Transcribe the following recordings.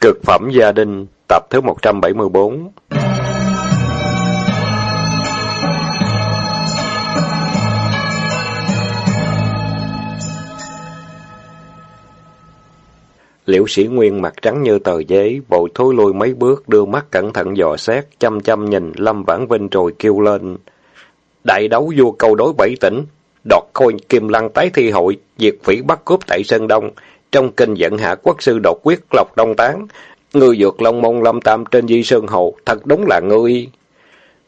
Cực phẩm gia đình, tập thứ 174 Liễu sĩ Nguyên mặt trắng như tờ giấy, bộ thối lui mấy bước, đưa mắt cẩn thận dò xét, chăm chăm nhìn Lâm Vãn Vinh rồi kêu lên. Đại đấu vua câu đối bảy tỉnh, đọt khôi kim lăng tái thi hội, diệt phỉ bắt cướp tại Sơn Đông, trong kinh dẫn hạ quốc sư độc quyết lộc đông tán, Ngươi vượt Long Môn Lâm Tam trên Di Sơn Hồ, thật đúng là ngươi.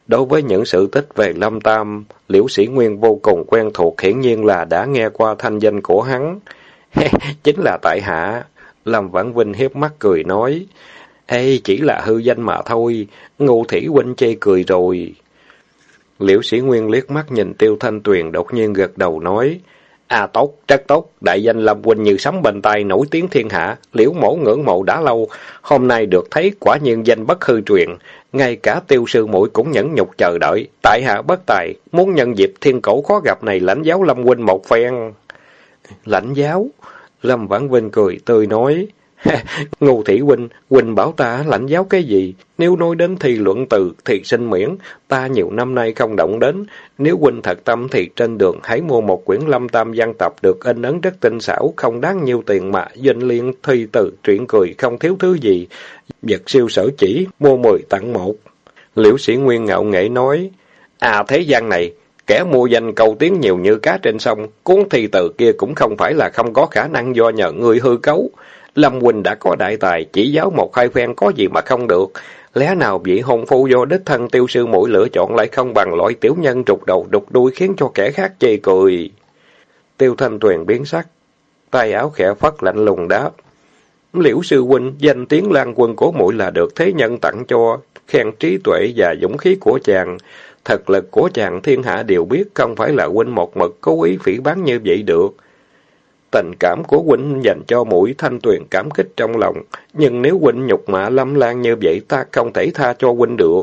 Đối với những sự tích về Lâm Tam, Liễu Sĩ Nguyên vô cùng quen thuộc hiển nhiên là đã nghe qua thanh danh của hắn. Chính là tại hạ. Lâm Vãn Vinh hiếp mắt cười nói. Ê, chỉ là hư danh mà thôi, ngô thủy huynh chê cười rồi. Liễu Sĩ Nguyên liếc mắt nhìn Tiêu Thanh Tuyền đột nhiên gật đầu nói. À tốt, rất tốt, đại danh Lâm Huynh như sấm bên tay nổi tiếng thiên hạ, liễu mổ ngưỡng mộ đã lâu, hôm nay được thấy quả nhiên danh bất hư truyền, ngay cả tiêu sư muội cũng nhẫn nhục chờ đợi, tại hạ bất tài, muốn nhân dịp thiên cổ khó gặp này lãnh giáo Lâm Huynh một phen. Lãnh giáo? Lâm Vãn Vinh cười tươi nói, Ngô Thị Huynh, Huynh bảo ta lãnh giáo cái gì? Nếu nói đến thi luận từ, thì sinh miễn, ta nhiều năm nay không động đến. Nếu Huynh thật tâm thì trên đường hãy mua một quyển lâm tam văn tập được in ấn rất tinh xảo, không đáng nhiêu tiền mà, doanh liên, thi từ, truyện cười, không thiếu thứ gì. Vật siêu sở chỉ, mua mười tặng một. Liễu sĩ Nguyên ngạo nghệ nói, À thế gian này, kẻ mua danh cầu tiếng nhiều như cá trên sông, cuốn thi từ kia cũng không phải là không có khả năng do nhờ người hư cấu. Lâm Huynh đã có đại tài, chỉ giáo một hai phen có gì mà không được. Lẽ nào vị hôn phu do đích thân tiêu sư mũi lựa chọn lại không bằng loại tiểu nhân trục đầu đục đuôi khiến cho kẻ khác chê cười. Tiêu thanh tuyền biến sắc, tay áo khẽ phất lạnh lùng đáp. Liễu sư huynh, danh tiếng lan quân của mũi là được thế nhân tặng cho, khen trí tuệ và dũng khí của chàng. Thật lực của chàng thiên hạ đều biết, không phải là huynh một mực cố ý phỉ bán như vậy được. Tình cảm của huynh dành cho mũi thanh tuyền cảm kích trong lòng, nhưng nếu huynh nhục mạ lâm lan như vậy ta không thể tha cho huynh được.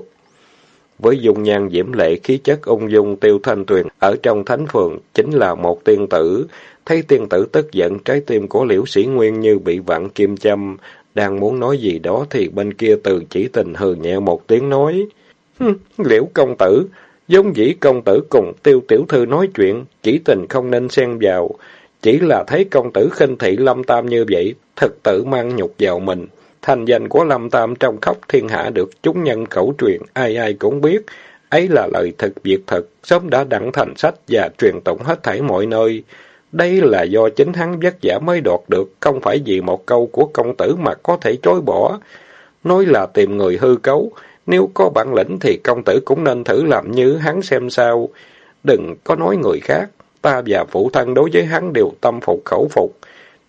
Với dung nhan diễm lệ khí chất ung dung tiêu thanh tuyền ở trong thánh phường chính là một tiên tử. Thấy tiên tử tức giận trái tim của liễu sĩ nguyên như bị vặn kim châm. Đang muốn nói gì đó thì bên kia từ chỉ tình hừ nhẹ một tiếng nói. liễu công tử, giống dĩ công tử cùng tiêu tiểu thư nói chuyện, chỉ tình không nên xen vào. Chỉ là thấy công tử khinh thị Lâm Tam như vậy, thực tự mang nhục vào mình. Thành danh của Lâm Tam trong khóc thiên hạ được chúng nhân khẩu truyền, ai ai cũng biết. Ấy là lời thực việc thật, sớm đã đặng thành sách và truyền tụng hết thảy mọi nơi. Đây là do chính hắn vất giả mới đoạt được, không phải vì một câu của công tử mà có thể chối bỏ. Nói là tìm người hư cấu, nếu có bản lĩnh thì công tử cũng nên thử làm như hắn xem sao. Đừng có nói người khác. Ta và phụ thân đối với hắn đều tâm phục khẩu phục.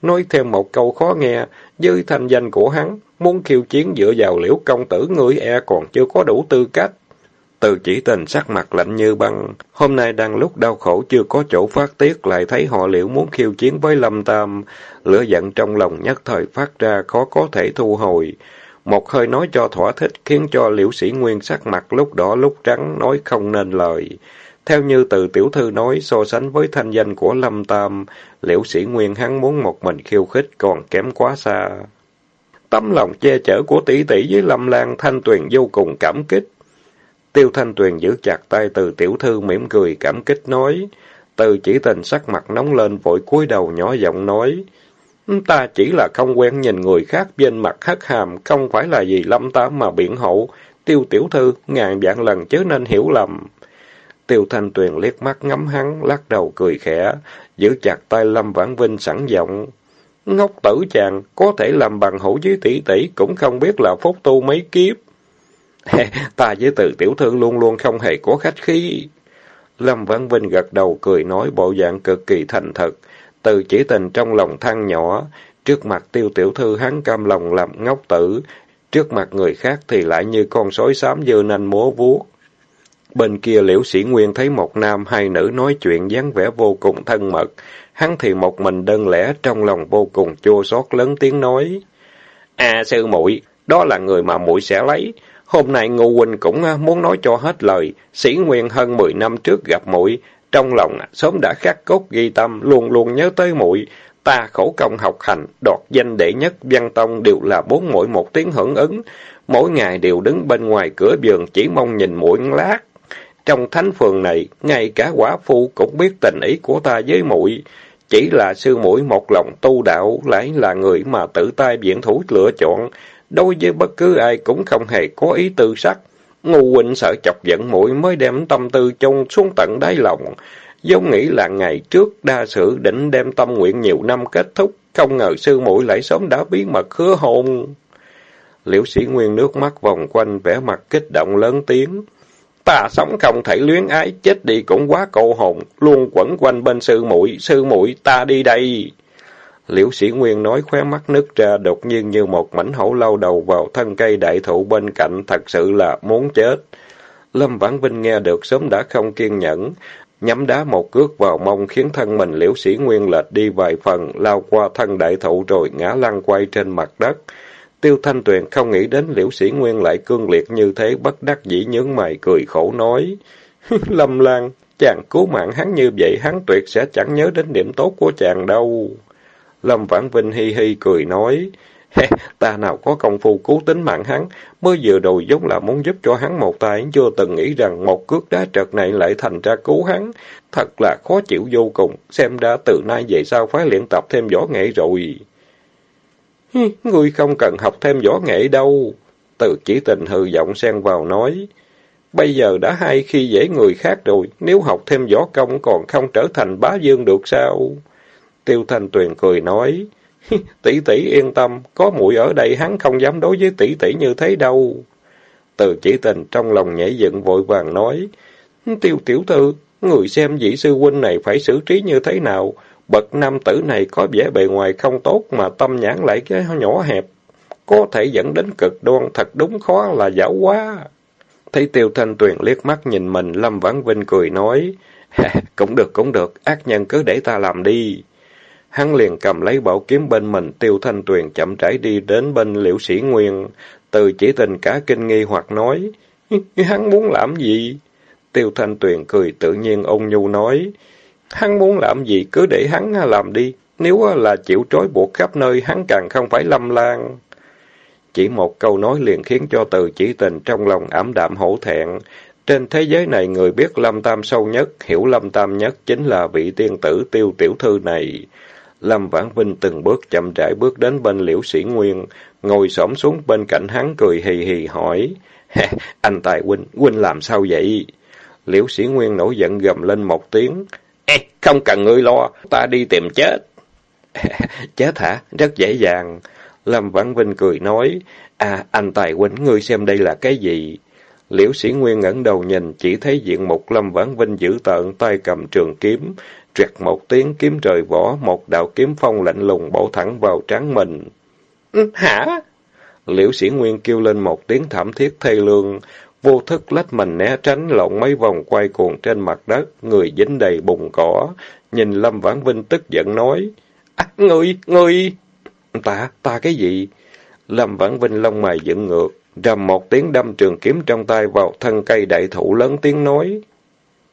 Nói thêm một câu khó nghe, với thanh danh của hắn, muốn khiêu chiến dựa vào liễu công tử ngươi e còn chưa có đủ tư cách. Từ chỉ tình sắc mặt lạnh như băng, hôm nay đang lúc đau khổ chưa có chỗ phát tiết lại thấy họ liễu muốn khiêu chiến với Lâm Tam, lửa giận trong lòng nhất thời phát ra khó có thể thu hồi. Một hơi nói cho thỏa thích khiến cho liễu sĩ nguyên sắc mặt lúc đỏ lúc trắng nói không nên lời. Theo như từ tiểu thư nói, so sánh với thanh danh của Lâm Tam, liễu sĩ Nguyên hắn muốn một mình khiêu khích còn kém quá xa. Tấm lòng che chở của tỷ tỷ với Lâm Lan Thanh Tuyền vô cùng cảm kích. Tiêu Thanh Tuyền giữ chặt tay từ tiểu thư mỉm cười cảm kích nói. Từ chỉ tình sắc mặt nóng lên vội cúi đầu nhỏ giọng nói. Ta chỉ là không quen nhìn người khác bên mặt hất hàm, không phải là gì Lâm Tam mà biện hậu. Tiêu tiểu thư, ngàn vạn lần chớ nên hiểu lầm. Tiêu Thanh Tuyền liếc mắt ngắm hắn, lắc đầu cười khẽ, giữ chặt tay Lâm Vãn Vinh sẵn giọng. Ngốc tử chàng, có thể làm bằng hữu với tỷ tỷ, cũng không biết là phúc tu mấy kiếp. Ta với từ tiểu thư luôn luôn không hề có khách khí. Lâm Vãn Vinh gật đầu cười nói bộ dạng cực kỳ thành thật. Từ chỉ tình trong lòng than nhỏ, trước mặt tiêu tiểu thư hắn cam lòng làm ngốc tử, trước mặt người khác thì lại như con sói xám dơ nanh múa vuốt. Bên kia liễu sĩ Nguyên thấy một nam hai nữ nói chuyện dáng vẻ vô cùng thân mật. Hắn thì một mình đơn lẻ trong lòng vô cùng chua xót lớn tiếng nói. À sư muội đó là người mà muội sẽ lấy. Hôm nay Ngô Huynh cũng à, muốn nói cho hết lời. Sĩ Nguyên hơn mười năm trước gặp muội trong lòng à, sớm đã khắc cốt ghi tâm, luôn luôn nhớ tới muội Ta khổ công học hành, đoạt danh đệ nhất văn tông đều là bốn mỗi một tiếng hưởng ứng. Mỗi ngày đều đứng bên ngoài cửa vườn chỉ mong nhìn muội lát. Trong thánh phường này, ngay cả quả phu cũng biết tình ý của ta với muội Chỉ là sư muội một lòng tu đạo, lại là người mà tự tay viện thủ lựa chọn. Đối với bất cứ ai cũng không hề có ý tư sắc. Ngu huynh sợ chọc giận muội mới đem tâm tư chôn xuống tận đáy lòng. Giống nghĩ là ngày trước đa sự định đem tâm nguyện nhiều năm kết thúc, không ngờ sư muội lại sớm đã bí mật hứa hôn. Liễu sĩ Nguyên nước mắt vòng quanh vẻ mặt kích động lớn tiếng. Ta sống không thể luyến ái, chết đi cũng quá cầu hồn, luôn quẩn quanh bên sư muội, sư muội ta đi đây. Liễu sĩ Nguyên nói khóe mắt nước ra đột nhiên như một mảnh hổ lao đầu vào thân cây đại thụ bên cạnh, thật sự là muốn chết. Lâm Vãn Vinh nghe được sớm đã không kiên nhẫn, nhắm đá một cước vào mông khiến thân mình liễu sĩ Nguyên lệch đi vài phần, lao qua thân đại thụ rồi ngã lăn quay trên mặt đất. Tiêu Thanh Tuyền không nghĩ đến liễu sĩ Nguyên lại cương liệt như thế, bất đắc dĩ nhướng mày cười khổ nói. Lâm Lan, chàng cứu mạng hắn như vậy, hắn tuyệt sẽ chẳng nhớ đến điểm tốt của chàng đâu. Lâm Vãn Vinh hi hi cười nói. ta nào có công phu cứu tính mạng hắn, mới vừa rồi giống là muốn giúp cho hắn một tay, chưa từng nghĩ rằng một cước đá trật này lại thành ra cứu hắn. Thật là khó chịu vô cùng, xem ra từ nay về sau phải luyện tập thêm võ nghệ rồi. Ngươi không cần học thêm võ nghệ đâu. Từ chỉ tình hư giọng xen vào nói. Bây giờ đã hay khi dễ người khác rồi, nếu học thêm võ công còn không trở thành bá dương được sao? Tiêu Thanh Tuyền cười nói. tỷ tỷ yên tâm, có muội ở đây hắn không dám đối với tỷ tỷ như thế đâu. Từ chỉ tình trong lòng nhảy dựng vội vàng nói. Tiêu tiểu thư, người xem vị sư huynh này phải xử trí như thế nào? Bậc nam tử này có vẻ bề ngoài không tốt mà tâm nhãn lại cái nhỏ hẹp. Có thể dẫn đến cực đoan thật đúng khó là giả quá. Thấy tiêu thanh tuyền liếc mắt nhìn mình, Lâm Vãn Vinh cười nói. cũng được, cũng được, ác nhân cứ để ta làm đi. Hắn liền cầm lấy bảo kiếm bên mình, tiêu thanh tuyền chậm rãi đi đến bên liễu sĩ Nguyên. Từ chỉ tình cả kinh nghi hoặc nói. Hắn muốn làm gì? Tiêu thanh tuyền cười tự nhiên ôn nhu nói. Hắn muốn làm gì cứ để hắn à, làm đi, nếu à, là chịu trói buộc khắp nơi hắn càng không phải lâm lan. Chỉ một câu nói liền khiến cho từ chỉ tình trong lòng ảm đạm hổ thẹn. Trên thế giới này người biết Lâm Tam sâu nhất, hiểu Lâm Tam nhất chính là vị tiên tử tiêu tiểu thư này. Lâm Vãn Vinh từng bước chậm rãi bước đến bên liễu sĩ Nguyên, ngồi xổm xuống bên cạnh hắn cười hì hì hỏi. anh Tài Huynh, Huynh làm sao vậy? Liễu sĩ Nguyên nổi giận gầm lên một tiếng. Không cần ngươi lo, ta đi tìm chết. chết hả? Rất dễ dàng. Lâm Vãn Vinh cười nói, à, anh Tài Huynh, ngươi xem đây là cái gì? Liễu sĩ Nguyên ngẩng đầu nhìn, chỉ thấy diện mục Lâm Vãn Vinh giữ tợn, tay cầm trường kiếm, trẹt một tiếng kiếm rời vỏ, một đạo kiếm phong lạnh lùng bổ thẳng vào trán mình. Ừ, hả? Liễu sĩ Nguyên kêu lên một tiếng thảm thiết thê lương, vô thức lách mình né tránh lộn mấy vòng quay cuồng trên mặt đất, người dính đầy bùn cỏ. Nhìn Lâm Vãn Vinh tức giận nói, À, ngươi, ngươi! Ta, ta cái gì? Lâm Vãn Vinh lông mày dựng ngược, rầm một tiếng đâm trường kiếm trong tay vào thân cây đại thụ lớn tiếng nói.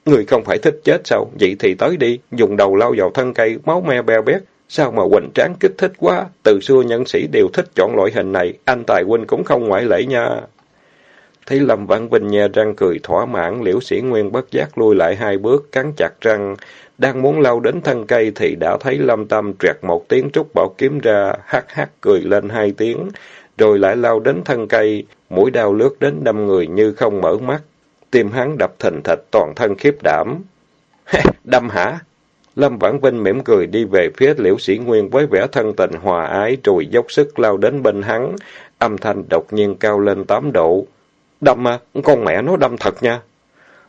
Người không phải thích chết sao? Vậy thì tới đi, dùng đầu lao vào thân cây, máu me beo bét. Sao mà quỳnh tráng kích thích quá? Từ xưa nhân sĩ đều thích chọn loại hình này, anh Tài Huynh cũng không ngoại lệ nha. Thấy Lâm Vãn Vinh nhe răng cười thỏa mãn, liễu sĩ Nguyên bất giác lui lại hai bước, cắn chặt răng. Đang muốn lao đến thân cây thì đã thấy Lâm Tâm trẹt một tiếng trúc bảo kiếm ra, hắc hắc cười lên hai tiếng, rồi lại lao đến thân cây, mũi đao lướt đến đâm người như không mở mắt. Tim hắn đập thình thịch toàn thân khiếp đảm. đâm hả? Lâm Vãn Vinh mỉm cười đi về phía liễu sĩ Nguyên với vẻ thân tình hòa ái rồi dốc sức lao đến bên hắn. Âm thanh đột nhiên cao lên tám độ. Đâm à, con mẹ nó đâm thật nha.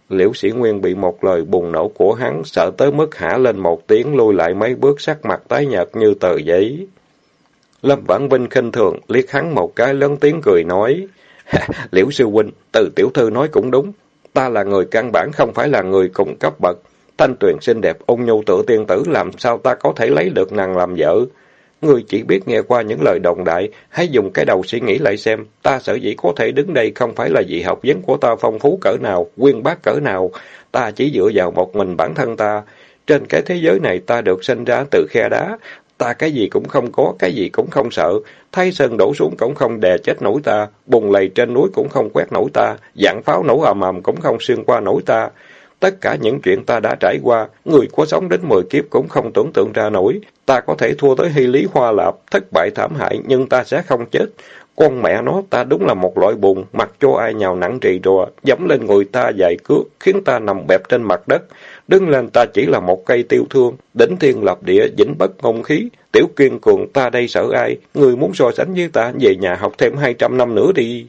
Liễu sĩ Nguyên bị một lời bùng nổ của hắn, sợ tới mức hả lên một tiếng, lui lại mấy bước sắc mặt tái nhợt như tờ giấy. Lâm Vãn Vinh khinh thường, liếc hắn một cái lớn tiếng cười nói, Liễu sư huynh, từ tiểu thư nói cũng đúng, ta là người căn bản không phải là người cùng cấp bậc. Thanh tuyền xinh đẹp, ôn nhu tự tiên tử làm sao ta có thể lấy được nàng làm vợ. Ngươi chỉ biết nghe qua những lời đồng đại, hãy dùng cái đầu suy nghĩ lại xem, ta sở dĩ có thể đứng đây không phải là vì học vấn của ta phong phú cỡ nào, quyên bác cỡ nào, ta chỉ dựa vào một mình bản thân ta. Trên cái thế giới này ta được sinh ra từ khe đá, Ta cái gì cũng không có, cái gì cũng không sợ. thay sơn đổ xuống cũng không đè chết nổi ta. Bùng lầy trên núi cũng không quét nổi ta. Dạng pháo nổ ầm ầm cũng không xuyên qua nổi ta. Tất cả những chuyện ta đã trải qua, người có sống đến mười kiếp cũng không tưởng tượng ra nổi. Ta có thể thua tới hy lý hoa lạp, thất bại thảm hại, nhưng ta sẽ không chết. Con mẹ nó, ta đúng là một loại bùn, mặc cho ai nhào nặng trì rùa, dẫm lên người ta dài cước, khiến ta nằm bẹp trên mặt đất. Đứng lên ta chỉ là một cây tiêu thương, đỉnh thiên lập địa, vĩnh bất ngôn khí. Tiểu kiên cường ta đây sợ ai, người muốn so sánh với ta, về nhà học thêm hai trăm năm nữa đi.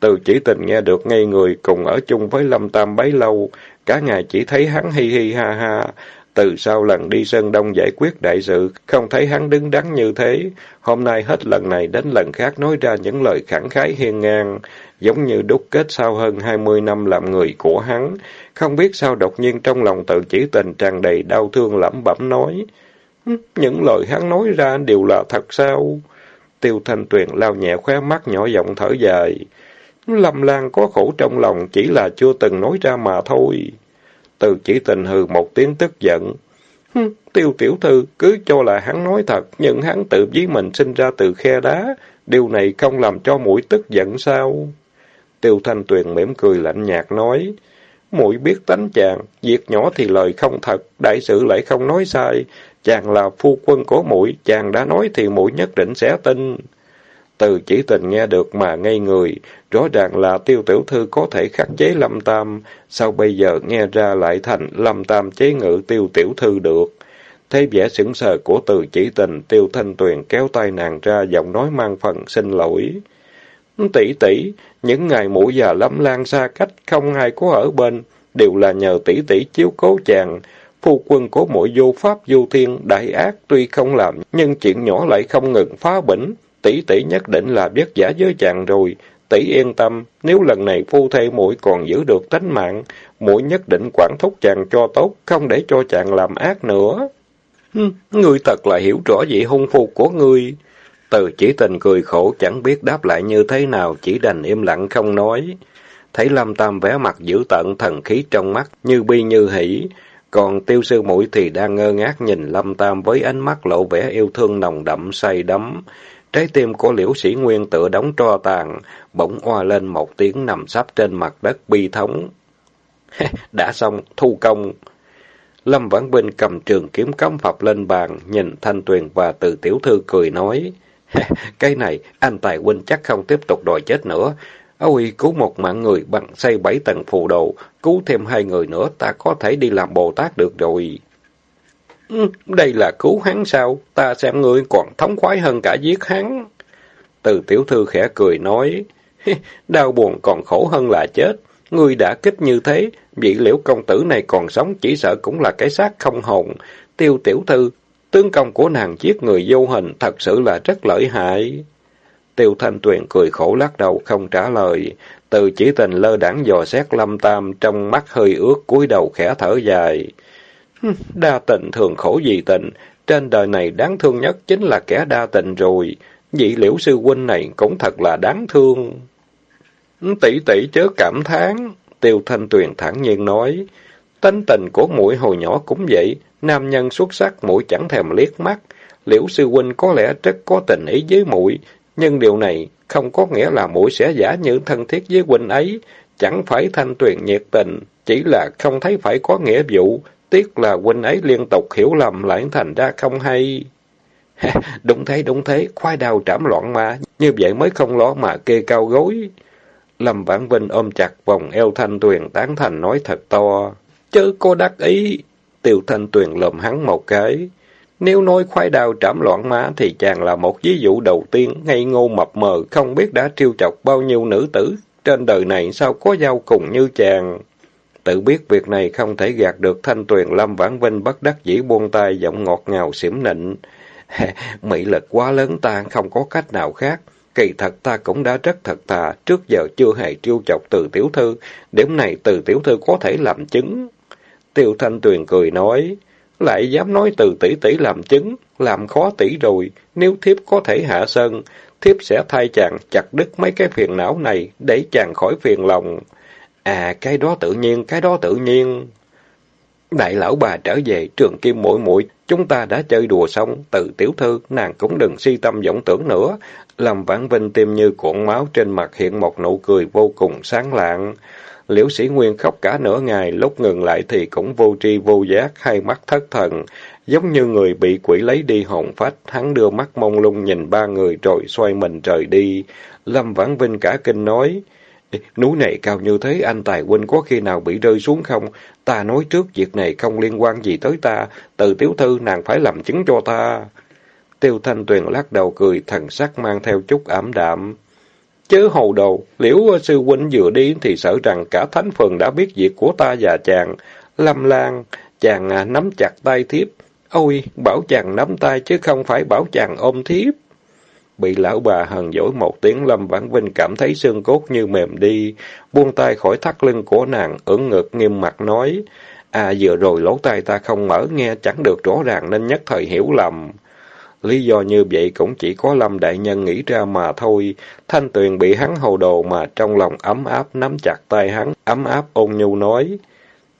Từ chỉ tình nghe được ngay người cùng ở chung với Lâm Tam bấy lâu, cả ngày chỉ thấy hắn hi hi ha ha. Từ sau lần đi Sơn Đông giải quyết đại sự, không thấy hắn đứng đắn như thế. Hôm nay hết lần này đến lần khác nói ra những lời khẳng khái hiên ngang, giống như đúc kết sau hơn hai mươi năm làm người của hắn. Không biết sao đột nhiên trong lòng tự chỉ tình tràn đầy đau thương lẩm bẩm nói. Những lời hắn nói ra đều là thật sao? Tiêu Thanh Tuyền lao nhẹ khóe mắt nhỏ giọng thở dài. Lâm Lan có khổ trong lòng chỉ là chưa từng nói ra mà thôi. Từ chỉ tình hừ một tiếng tức giận. Tiêu tiểu thư cứ cho là hắn nói thật, nhưng hắn tự với mình sinh ra từ khe đá. Điều này không làm cho mũi tức giận sao? Tiêu Thanh Tuyền mỉm cười lạnh nhạt nói. Mũi biết tánh chàng, việc nhỏ thì lời không thật, đại sự lại không nói sai. Chàng là phu quân của mũi, chàng đã nói thì mũi nhất định sẽ tin. Từ chỉ tình nghe được mà ngây người, rõ ràng là tiêu tiểu thư có thể khắc chế lâm tam, sao bây giờ nghe ra lại thành lâm tam chế ngự tiêu tiểu thư được. Thấy vẻ sững sờ của từ chỉ tình, tiêu thanh tuyền kéo tay nàng ra, giọng nói mang phần xin lỗi. Tỷ tỷ, những ngày mũi già lâm lan xa cách, không ai có ở bên, đều là nhờ tỷ tỷ chiếu cố chàng. Phu quân của mỗi vô pháp vô thiên, đại ác tuy không làm, nhưng chuyện nhỏ lại không ngừng phá bỉnh, tỷ tỷ nhất định là biết giả với chàng rồi. Tỷ yên tâm, nếu lần này phu thê muội còn giữ được tính mạng, muội nhất định quản thúc chàng cho tốt, không để cho chàng làm ác nữa. Ngươi thật là hiểu rõ vị hung phu của ngươi. Từ chỉ tình cười khổ chẳng biết đáp lại như thế nào, chỉ đành im lặng không nói. Thấy Lâm Tam vẻ mặt dữ tận thần khí trong mắt, như bi như hỉ. Còn tiêu sư mũi thì đang ngơ ngác nhìn Lâm Tam với ánh mắt lộ vẻ yêu thương nồng đậm say đắm. Trái tim của liễu sĩ nguyên tựa đóng tro tàn, bỗng oa lên một tiếng nằm sắp trên mặt đất bi thống. Đã xong, thu công. Lâm Vãn Binh cầm trường kiếm cắm phập lên bàn, nhìn Thanh Tuyền và từ tiểu thư cười nói. Cái này, anh Tài huynh chắc không tiếp tục đòi chết nữa. Ôi, cứu một mạng người bằng xây bảy tầng phù đồ, cứu thêm hai người nữa, ta có thể đi làm Bồ Tát được rồi. Đây là cứu hắn sao? Ta xem ngươi còn thống khoái hơn cả giết hắn. Từ tiểu thư khẽ cười nói, đau buồn còn khổ hơn là chết. Ngươi đã kích như thế, vị liễu công tử này còn sống chỉ sợ cũng là cái xác không hồn. Tiêu tiểu thư, tướng công của nàng giết người vô hình thật sự là rất lợi hại. Tiêu Thanh Tuyền cười khổ lắc đầu không trả lời. Từ chỉ tình lơ đãng dò xét lâm tam trong mắt hơi ướt cúi đầu khẽ thở dài. Đa tình thường khổ gì tình, trên đời này đáng thương nhất chính là kẻ đa tình rồi. Vị liễu sư huynh này cũng thật là đáng thương. Tỷ tỷ chớ cảm thán, tiêu thanh tuyền thẳng nhiên nói. Tính tình của mũi hồi nhỏ cũng vậy, nam nhân xuất sắc mũi chẳng thèm liếc mắt. Liễu sư huynh có lẽ rất có tình ý với mũi, nhưng điều này không có nghĩa là mũi sẽ giả như thân thiết với huynh ấy. Chẳng phải thanh tuyền nhiệt tình, chỉ là không thấy phải có nghĩa vụ, Tiếc là huynh ấy liên tục hiểu lầm lại thành ra không hay. đúng thế, đúng thế, khoai đào trảm loạn mà, như vậy mới không lo mà kê cao gối. Lâm Vãn Vinh ôm chặt vòng eo Thanh Tuyền tán thành nói thật to. Chớ cô đắc ý. Tiêu Thanh Tuyền lồm hắn một cái. Nếu nói khoai đào trảm loạn má thì chàng là một ví dụ đầu tiên, ngây ngô mập mờ, không biết đã triêu chọc bao nhiêu nữ tử. Trên đời này sao có giao cùng như chàng. Tự biết việc này không thể gạt được thanh tuyền Lâm Vãn Vinh bất đắc dĩ buông tay giọng ngọt ngào xỉm nịnh. Mỹ lực quá lớn ta không có cách nào khác. Kỳ thật ta cũng đã rất thật thà, trước giờ chưa hề trêu chọc từ tiểu thư, điểm này từ tiểu thư có thể làm chứng. Tiêu Thanh Tuyền cười nói, lại dám nói từ tỷ tỷ làm chứng, làm khó tỷ rồi, nếu thiếp có thể hạ sơn, thiếp sẽ thay chàng chặt đứt mấy cái phiền não này, để chàng khỏi phiền lòng. À, cái đó tự nhiên, cái đó tự nhiên. Đại lão bà trở về, trường kim muội muội chúng ta đã chơi đùa xong, từ tiểu thư, nàng cũng đừng si tâm vọng tưởng nữa. Lâm Vãn Vinh tim như cuộn máu trên mặt hiện một nụ cười vô cùng sáng lạng. Liễu sĩ Nguyên khóc cả nửa ngày, lúc ngừng lại thì cũng vô tri vô giác, hai mắt thất thần, giống như người bị quỷ lấy đi hồn phách. Hắn đưa mắt mông lung nhìn ba người rồi xoay mình rời đi. Lâm Vãn Vinh cả kinh nói, núi này cao như thế, anh Tài huynh có khi nào bị rơi xuống không? Ta nói trước, việc này không liên quan gì tới ta, từ tiểu thư nàng phải làm chứng cho ta. Tiêu Thanh Tuyền lắc đầu cười, thần sắc mang theo chút ảm đạm. Chớ hồ đồ, liễu sư huynh vừa đi thì sợ rằng cả thánh phần đã biết việc của ta và chàng. Lâm Lan, chàng à, nắm chặt tay thiếp. Ôi, bảo chàng nắm tay chứ không phải bảo chàng ôm thiếp. Bị lão bà hờn dỗi một tiếng Lâm Vãn Vinh cảm thấy xương cốt như mềm đi, buông tay khỏi thắt lưng của nàng, ưỡn ngực nghiêm mặt nói, À vừa rồi lỗ tai ta không mở nghe chẳng được rõ ràng nên nhất thời hiểu lầm. Lý do như vậy cũng chỉ có Lâm Đại Nhân nghĩ ra mà thôi. Thanh Tuyền bị hắn hồ đồ mà trong lòng ấm áp nắm chặt tay hắn, ấm áp ôn nhu nói.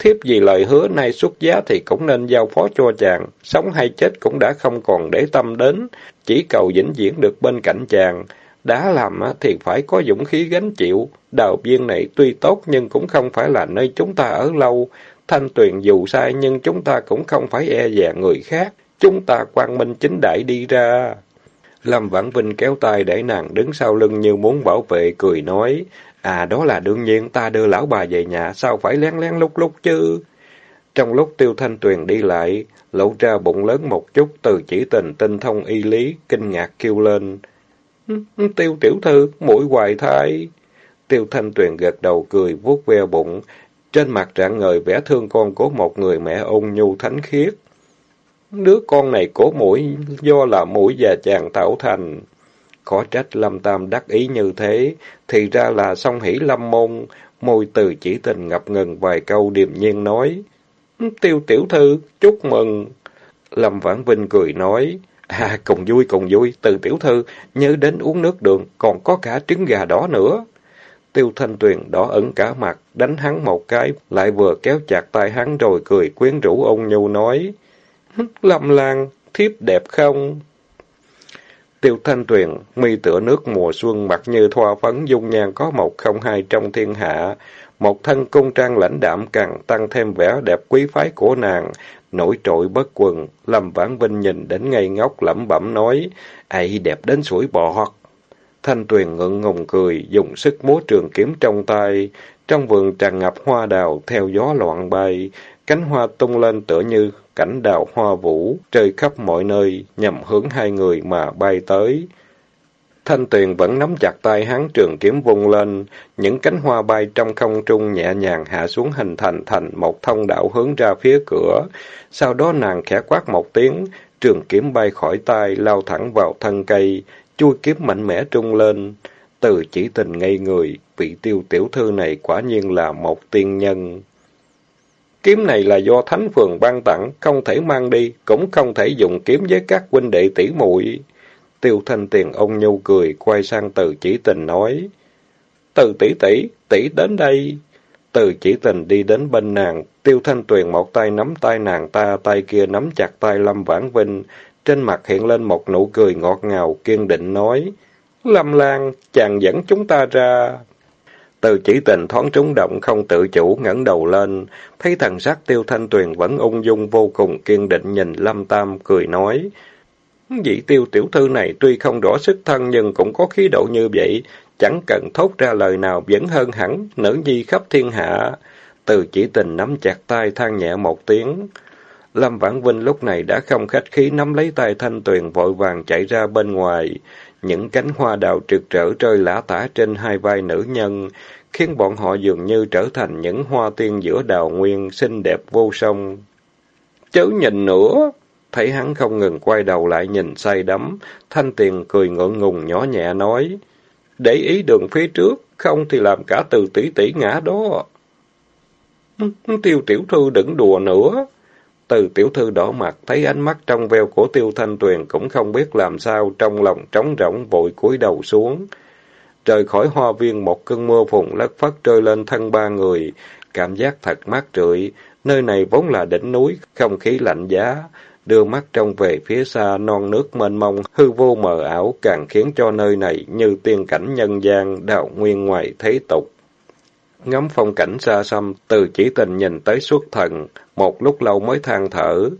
Thiếp vì lời hứa nay xuất giá thì cũng nên giao phó cho chàng, sống hay chết cũng đã không còn để tâm đến, chỉ cầu vĩnh viễn được bên cạnh chàng. Đã làm thì phải có dũng khí gánh chịu, đào viên này tuy tốt nhưng cũng không phải là nơi chúng ta ở lâu. Thanh tuyền dù sai nhưng chúng ta cũng không phải e dè người khác, chúng ta quang minh chính đại đi ra. Lâm Vãn Vinh kéo tay để nàng đứng sau lưng như muốn bảo vệ, cười nói, À đó là đương nhiên, ta đưa lão bà về nhà, sao phải lén lén lúc lúc chứ? Trong lúc Tiêu Thanh Tuyền đi lại, lộ ra bụng lớn một chút, từ chỉ tình tinh thông y lý, kinh ngạc kêu lên. Ừ, ừ, Tiêu tiểu thư, mũi hoài thai. Tiêu Thanh Tuyền gật đầu cười, vuốt ve bụng, trên mặt rạng ngời vẻ thương con của một người mẹ ôn nhu thánh khiết. Đứa con này của mũi do là mũi già chàng tạo thành. Khó trách Lâm Tam đắc ý như thế, thì ra là song hỷ lâm môn, môi từ chỉ tình ngập ngừng vài câu điềm nhiên nói. Tiêu tiểu thư, chúc mừng. Lâm Vãn Vinh cười nói, à, cùng vui cùng vui, từ tiểu thư, nhớ đến uống nước đường, còn có cả trứng gà đỏ nữa. Tiêu Thanh Tuyền đỏ ẩn cả mặt, đánh hắn một cái, lại vừa kéo chặt tay hắn rồi cười quyến rũ ông nhu nói, Lâm Lan, thiếp đẹp không? Tiêu Thanh Tuyền, mi tựa nước mùa xuân mặt như thoa phấn dung nhan có một không hai trong thiên hạ. Một thân cung trang lãnh đạm càng tăng thêm vẻ đẹp quý phái của nàng, nổi trội bất quần. Lâm Vãn Vinh nhìn đến ngây ngốc lẩm bẩm nói, ấy đẹp đến sủi bọt Thanh Tuyền ngượng ngùng cười, dùng sức múa trường kiếm trong tay. Trong vườn tràn ngập hoa đào, theo gió loạn bay, cánh hoa tung lên tựa như cảnh đào hoa vũ, trời khắp mọi nơi, nhằm hướng hai người mà bay tới. Thanh Tuyền vẫn nắm chặt tay hắn trường kiếm vung lên, những cánh hoa bay trong không trung nhẹ nhàng hạ xuống hình thành thành một thông đạo hướng ra phía cửa. Sau đó nàng khẽ quát một tiếng, trường kiếm bay khỏi tay, lao thẳng vào thân cây, chui kiếm mạnh mẽ trung lên. Từ chỉ tình ngây người, vị tiêu tiểu thư này quả nhiên là một tiên nhân. Kiếm này là do Thánh Phường ban tặng, không thể mang đi, cũng không thể dùng kiếm với các huynh đệ tỷ muội. Tiêu Thanh Tiền ông nhu cười, quay sang từ chỉ tình nói. Từ tỷ tỷ, tỷ đến đây. Từ chỉ tình đi đến bên nàng, Tiêu Thanh Tuyền một tay nắm tay nàng ta, tay kia nắm chặt tay Lâm Vãn Vinh. Trên mặt hiện lên một nụ cười ngọt ngào, kiên định nói. Lâm Lan, chàng dẫn chúng ta ra. Từ chỉ tình thoáng trúng động không tự chủ ngẩng đầu lên, thấy thần sắc tiêu thanh tuyền vẫn ung dung vô cùng kiên định nhìn Lâm Tam, cười nói. Vị tiêu tiểu thư này tuy không rõ sức thân nhưng cũng có khí độ như vậy, chẳng cần thốt ra lời nào vẫn hơn hẳn, nữ nhi khắp thiên hạ. Từ chỉ tình nắm chặt tay than nhẹ một tiếng. Lâm Vãn Vinh lúc này đã không khách khí nắm lấy tay Thanh Tuyền vội vàng chạy ra bên ngoài. Những cánh hoa đào trực trở rơi lã tả trên hai vai nữ nhân, khiến bọn họ dường như trở thành những hoa tiên giữa đào nguyên, xinh đẹp vô song. Chớ nhìn nữa! Thấy hắn không ngừng quay đầu lại nhìn say đắm, thanh tiền cười ngượng ngùng nhỏ nhẹ nói, để ý đường phía trước, không thì làm cả từ tỷ tỷ ngã đó. Tiêu tiểu thư đừng đùa nữa. Từ tiểu thư đỏ mặt, thấy ánh mắt trong veo của tiêu thanh tuyền cũng không biết làm sao, trong lòng trống rỗng vội cúi đầu xuống. Rời khỏi hoa viên một cơn mưa phùn lất phất rơi lên thân ba người, cảm giác thật mát rượi, Nơi này vốn là đỉnh núi, không khí lạnh giá, đưa mắt trông về phía xa non nước mênh mông, hư vô mờ ảo càng khiến cho nơi này như tiên cảnh nhân gian, đạo nguyên ngoài thế tục. Ngắm phong cảnh xa xăm, từ chỉ tình nhìn tới suốt thần, một lúc lâu mới than thở.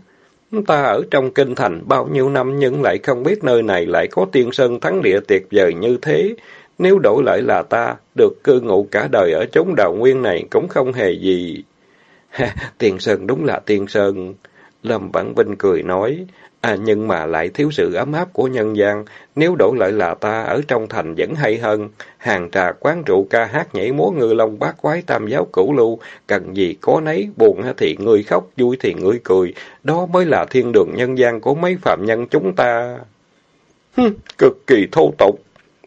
Ta ở trong kinh thành bao nhiêu năm nhưng lại không biết nơi này lại có tiên sơn thắng địa tuyệt vời như thế. Nếu đổi lại là ta, được cư ngụ cả đời ở chốn đào nguyên này cũng không hề gì. tiên sơn đúng là tiên sơn. Lâm Vãn Vinh cười nói, à nhưng mà lại thiếu sự ấm áp của nhân gian, nếu đổi lại là ta ở trong thành vẫn hay hơn. Hàng trà quán rượu ca hát nhảy múa ngư long bát quái tam giáo cửu lưu, cần gì có nấy, buồn thì người khóc, vui thì người cười, đó mới là thiên đường nhân gian của mấy phạm nhân chúng ta. Hừm, cực kỳ thô tục.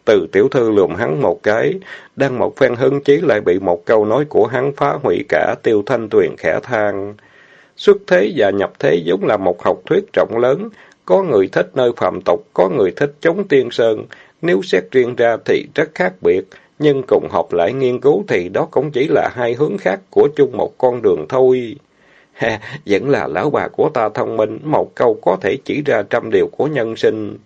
Từ tiểu thư lườm hắn một cái, đang một phen hưng chí lại bị một câu nói của hắn phá hủy cả tiêu thanh tuyền khẽ thang Xuất thế và nhập thế giống là một học thuyết rộng lớn, có người thích nơi phạm tục, có người thích chống tiên sơn. Nếu xét riêng ra thì rất khác biệt, nhưng cùng hợp lại nghiên cứu thì đó cũng chỉ là hai hướng khác của chung một con đường thôi. Ha, vẫn là lão bà của ta thông minh, một câu có thể chỉ ra trăm điều của nhân sinh.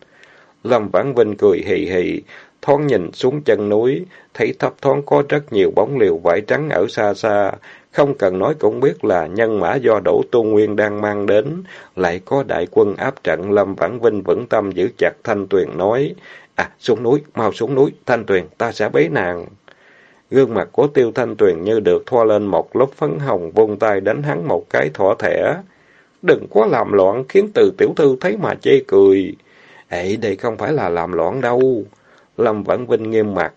Lâm Vãn Vinh cười hì hì, thoáng nhìn xuống chân núi, thấy thấp thoáng có rất nhiều bóng liều vải trắng ở xa xa, không cần nói cũng biết là nhân mã do Đỗ tôn Nguyên đang mang đến, lại có đại quân áp trận Lâm Vãn Vinh vững tâm giữ chặt Thanh Tuyền nói, à, xuống núi, mau xuống núi, Thanh Tuyền, ta sẽ bế nàng. Gương mặt của Tiêu Thanh Tuyền như được thoa lên một lớp phấn hồng, vung tay đánh hắn một cái thỏa thẻ. Đừng quá làm loạn, khiến từ tiểu thư thấy mà chê cười. Ê, đây không phải là làm loạn đâu. Lâm Vãn Vinh nghiêm mặt,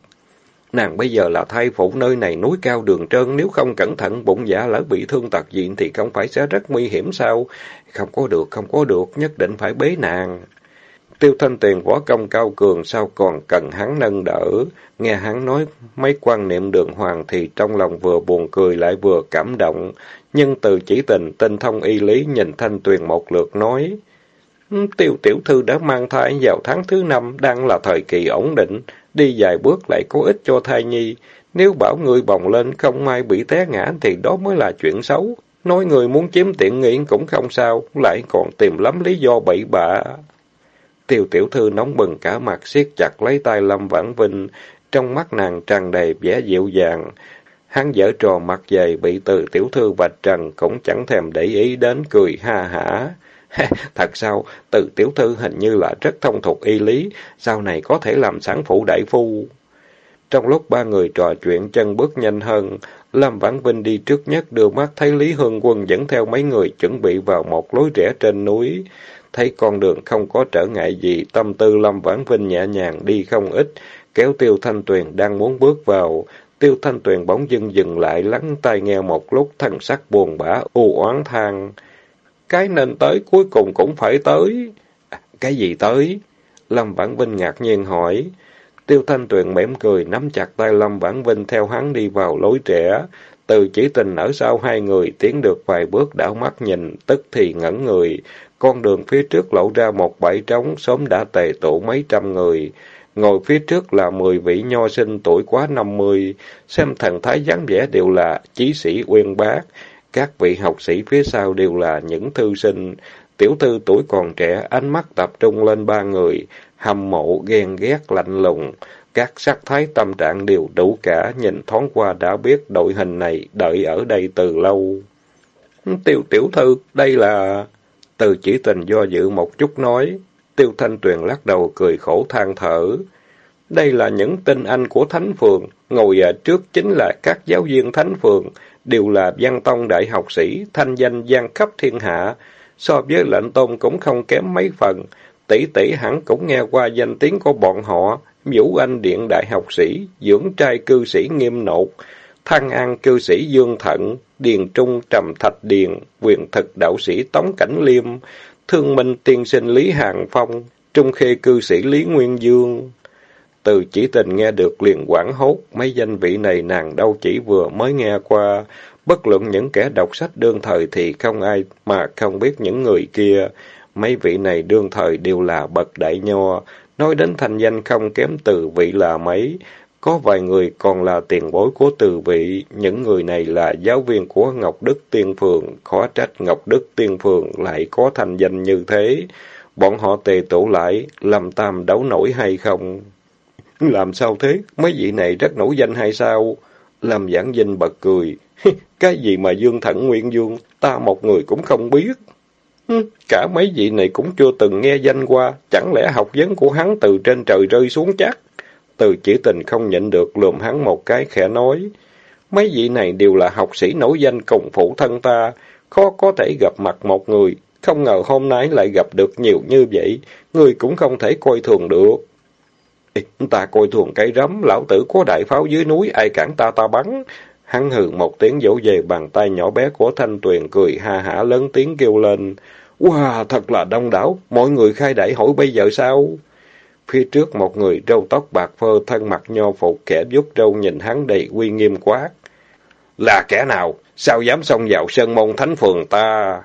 Nàng bây giờ là thai phụ nơi này núi cao đường trơn, nếu không cẩn thận bụng dạ lỡ bị thương tật diện thì không phải sẽ rất nguy hiểm sao? Không có được, không có được, nhất định phải bế nàng. Tiêu thanh tiền võ công cao cường sao còn cần hắn nâng đỡ. Nghe hắn nói mấy quan niệm đường hoàng thì trong lòng vừa buồn cười lại vừa cảm động. Nhưng từ chỉ tình tinh thông y lý nhìn thanh tuyền một lượt nói. Tiêu tiểu thư đã mang thai vào tháng thứ năm, đang là thời kỳ ổn định đi vài bước lại có ích cho thai nhi. Nếu bảo người bồng lên không may bị té ngã thì đó mới là chuyện xấu. Nói người muốn chiếm tiện nghi cũng không sao, lại còn tìm lắm lý do bậy bạ. Tiêu tiểu thư nóng bừng cả mặt siết chặt lấy tay Lâm Vãn Vinh, trong mắt nàng tràn đầy vẻ dịu dàng. Hắn dở trò mặt dày bị từ tiểu thư vạch trần cũng chẳng thèm để ý đến cười ha hả. Thật sao, từ tiểu thư hình như là rất thông thuộc y lý, sau này có thể làm sản phụ đại phu. Trong lúc ba người trò chuyện chân bước nhanh hơn, Lâm Vãn Vinh đi trước nhất đưa mắt thấy Lý Hương Quân dẫn theo mấy người chuẩn bị vào một lối rẽ trên núi. Thấy con đường không có trở ngại gì, tâm tư Lâm Vãn Vinh nhẹ nhàng đi không ít, kéo Tiêu Thanh Tuyền đang muốn bước vào. Tiêu Thanh Tuyền bỗng dưng dừng lại lắng tai nghe một lúc thân sắc buồn bã, u oán than cái nên tới cuối cùng cũng phải tới. À, cái gì tới? Lâm Vãn Vinh ngạc nhiên hỏi. Tiêu Thanh Tuyền mỉm cười, nắm chặt tay Lâm Vãn Vinh theo hắn đi vào lối trẻ. Từ chỉ tình ở sau hai người tiến được vài bước đảo mắt nhìn, tức thì ngẩn người. Con đường phía trước lộ ra một bãi trống, sớm đã tề tụ mấy trăm người. Ngồi phía trước là mười vị nho sinh tuổi quá năm mươi, xem thần thái dáng vẻ đều là chí sĩ uyên bác. Các vị học sĩ phía sau đều là những thư sinh. Tiểu thư tuổi còn trẻ, ánh mắt tập trung lên ba người, hâm mộ, ghen ghét, lạnh lùng. Các sắc thái tâm trạng đều đủ cả, nhìn thoáng qua đã biết đội hình này đợi ở đây từ lâu. Tiêu tiểu thư, đây là... Từ chỉ tình do dự một chút nói. Tiêu thanh tuyền lắc đầu cười khổ than thở. Đây là những tinh anh của Thánh Phường, ngồi ở trước chính là các giáo viên Thánh Phường, đều là văn tông đại học sĩ, thanh danh gian khắp thiên hạ. So với lệnh tôn cũng không kém mấy phần, tỷ tỷ hẳn cũng nghe qua danh tiếng của bọn họ, Vũ Anh Điện đại học sĩ, dưỡng trai cư sĩ nghiêm nột, Thăng An cư sĩ Dương Thận, Điền Trung Trầm Thạch Điền, quyền thực đạo sĩ Tống Cảnh Liêm, Thương Minh tiên sinh Lý Hàng Phong, Trung Khê cư sĩ Lý Nguyên Dương. Từ chỉ tình nghe được liền quảng hốt, mấy danh vị này nàng đâu chỉ vừa mới nghe qua. Bất luận những kẻ đọc sách đương thời thì không ai mà không biết những người kia. Mấy vị này đương thời đều là bậc đại nho, nói đến thành danh không kém từ vị là mấy. Có vài người còn là tiền bối của từ vị, những người này là giáo viên của Ngọc Đức Tiên Phường, khó trách Ngọc Đức Tiên Phường lại có thành danh như thế. Bọn họ tề tụ lại, làm tam đấu nổi hay không? Làm sao thế? Mấy vị này rất nổi danh hay sao? Làm giảng dinh bật cười. Cái gì mà Dương Thận Nguyên Dương, ta một người cũng không biết. Cả mấy vị này cũng chưa từng nghe danh qua, chẳng lẽ học vấn của hắn từ trên trời rơi xuống chắc? Từ chỉ tình không nhịn được lườm hắn một cái khẽ nói. Mấy vị này đều là học sĩ nổi danh cùng phụ thân ta, khó có thể gặp mặt một người. Không ngờ hôm nay lại gặp được nhiều như vậy, người cũng không thể coi thường được. Ta coi thường cái rắm, lão tử có đại pháo dưới núi, ai cản ta ta bắn. Hắn hừ một tiếng vỗ về bàn tay nhỏ bé của Thanh Tuyền cười ha hả lớn tiếng kêu lên. Wow, thật là đông đảo, mọi người khai đại hỏi bây giờ sao? Phía trước một người râu tóc bạc phơ, thân mặt nho phục, kẻ vuốt râu nhìn hắn đầy uy nghiêm quát. Là kẻ nào? Sao dám xông vào sơn môn thánh phường ta?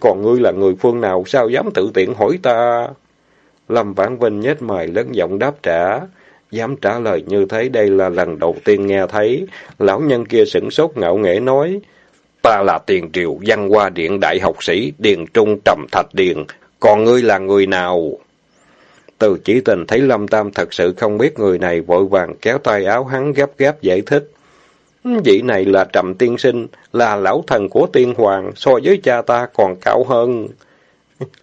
Còn ngươi là người phương nào? Sao dám tự tiện hỏi ta? Lâm Vãn Vinh nhếch mày lớn giọng đáp trả. Dám trả lời như thế đây là lần đầu tiên nghe thấy. Lão nhân kia sửng sốt ngạo nghễ nói. Ta là tiền triều văn hoa điện đại học sĩ, Điền Trung Trầm Thạch Điền. Còn ngươi là người nào? Từ chỉ tình thấy Lâm Tam thật sự không biết người này vội vàng kéo tay áo hắn gấp gáp giải thích. Vị này là Trầm Tiên Sinh, là lão thần của tiên hoàng, so với cha ta còn cao hơn.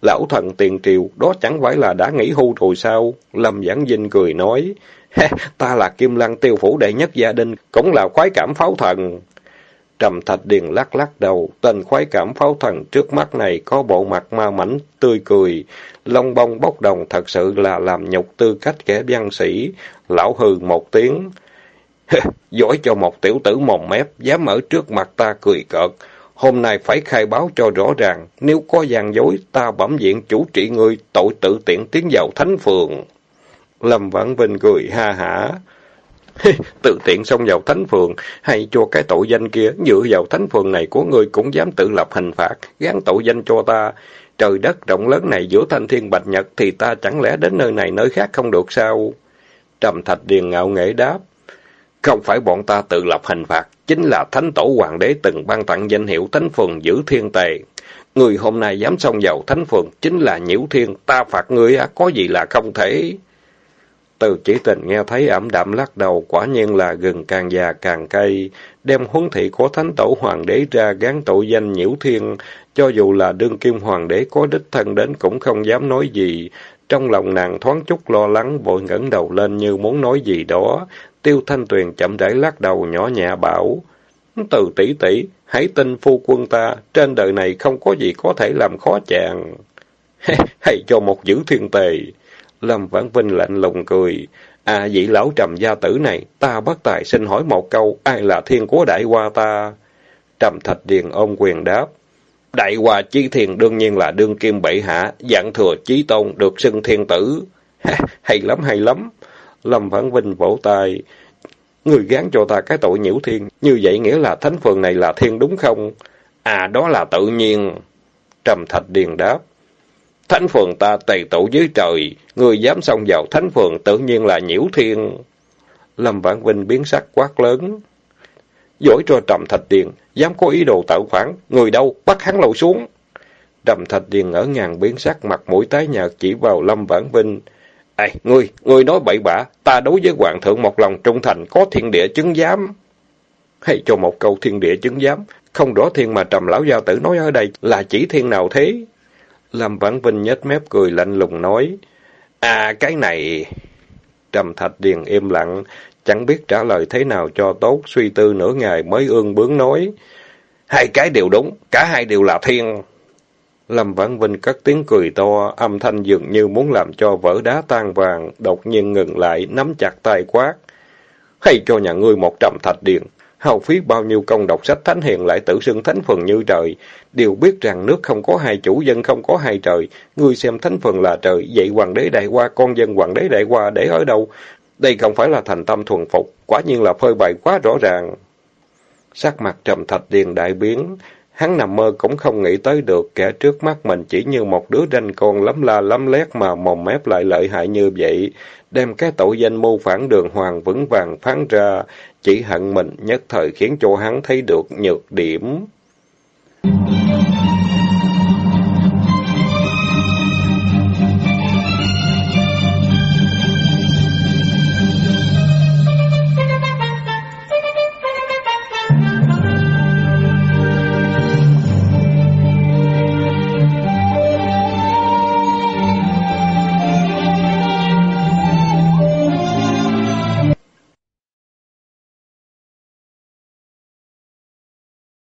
Lão thần tiền triều, đó chẳng phải là đã nghỉ hưu rồi sao? Lâm Giảng Vinh cười nói, ta là Kim Lăng tiêu phủ đệ nhất gia đình, cũng là khoái cảm pháo thần. Trầm Thạch Điền lắc lắc đầu, tên khoái cảm pháo thần trước mắt này có bộ mặt ma mảnh, tươi cười, lông bông bốc đồng thật sự là làm nhục tư cách kẻ văn sĩ. Lão hừ một tiếng, giỏi cho một tiểu tử mồm mép, dám ở trước mặt ta cười cợt. Hôm nay phải khai báo cho rõ ràng, nếu có gian dối, ta bẩm diện chủ trị ngươi tội tự tiện tiến vào thánh phường. Lâm Vãn Vinh cười ha hả. tự tiện xông vào thánh phường, hay cho cái tội danh kia, dựa vào thánh phường này của ngươi cũng dám tự lập hình phạt, gán tội danh cho ta. Trời đất rộng lớn này giữa thanh thiên bạch nhật thì ta chẳng lẽ đến nơi này nơi khác không được sao? Trầm Thạch Điền ngạo nghễ đáp. Không phải bọn ta tự lập hình phạt, chính là thánh tổ hoàng đế từng ban tặng danh hiệu thánh phường giữ thiên tề. Người hôm nay dám xông vào thánh phường chính là nhiễu thiên, ta phạt người có gì là không thể. Từ chỉ tình nghe thấy ẩm đạm lắc đầu, quả nhiên là gừng càng già càng cay, đem huấn thị của thánh tổ hoàng đế ra gán tội danh nhiễu thiên, cho dù là đương kim hoàng đế có đích thân đến cũng không dám nói gì. Trong lòng nàng thoáng chút lo lắng, vội ngẩng đầu lên như muốn nói gì đó. Tiêu Thanh Tuyền chậm rãi lắc đầu nhỏ nhẹ bảo, Từ tỷ tỷ, hãy tin phu quân ta, trên đời này không có gì có thể làm khó chàng. Hay cho một giữ thiên tề. Lâm Vãn Vinh lạnh lùng cười. À vị lão trầm gia tử này, ta bất tài xin hỏi một câu, ai là thiên của đại hoa ta? Trầm Thạch Điền ôm quyền đáp. Đại hòa chi thiền đương nhiên là đương kim bệ hạ, dạng thừa chí tôn được xưng thiên tử. hay lắm, hay lắm. Lâm Phản Vinh vỗ tay. Người gán cho ta cái tội nhiễu thiên, như vậy nghĩa là thánh phường này là thiên đúng không? À, đó là tự nhiên. Trầm Thạch Điền đáp. Thánh phường ta tề tụ dưới trời, người dám xông vào thánh phường tự nhiên là nhiễu thiên. Lâm Vãn Vinh biến sắc quát lớn. dỗi cho Trầm Thạch Điền, dám có ý đồ tạo khoản, người đâu, bắt hắn lầu xuống. Trầm Thạch Điền ở ngàn biến sắc mặt mũi tái nhợt chỉ vào Lâm Vãn Vinh. Ai, ngươi, ngươi nói bậy bạ, ta đối với hoàng thượng một lòng trung thành, có thiên địa chứng giám. Hay cho một câu thiên địa chứng giám, không rõ thiên mà trầm lão gia tử nói ở đây là chỉ thiên nào thế? Lâm Vãn Vinh nhếch mép cười lạnh lùng nói, À, cái này... Trầm Thạch Điền im lặng, chẳng biết trả lời thế nào cho tốt, suy tư nửa ngày mới ương bướng nói. Hai cái đều đúng, cả hai đều là thiên. Lâm Vãn Vinh cất tiếng cười to, âm thanh dường như muốn làm cho vỡ đá tan vàng, đột nhiên ngừng lại, nắm chặt tay quát. Hay cho nhà ngươi một trầm thạch điện hao phí bao nhiêu công đọc sách thánh hiền lại tự xưng thánh phần như trời. Đều biết rằng nước không có hai chủ dân không có hai trời, ngươi xem thánh phần là trời, vậy hoàng đế đại qua con dân hoàng đế đại qua để ở đâu? Đây không phải là thành tâm thuần phục, quả nhiên là phơi bày quá rõ ràng. Sắc mặt trầm thạch điền đại biến, Hắn nằm mơ cũng không nghĩ tới được kẻ trước mắt mình chỉ như một đứa ranh con lắm la lắm lét mà mồm mép lại lợi hại như vậy, đem cái tội danh mưu phản đường hoàng vững vàng phán ra, chỉ hận mình nhất thời khiến cho hắn thấy được nhược điểm.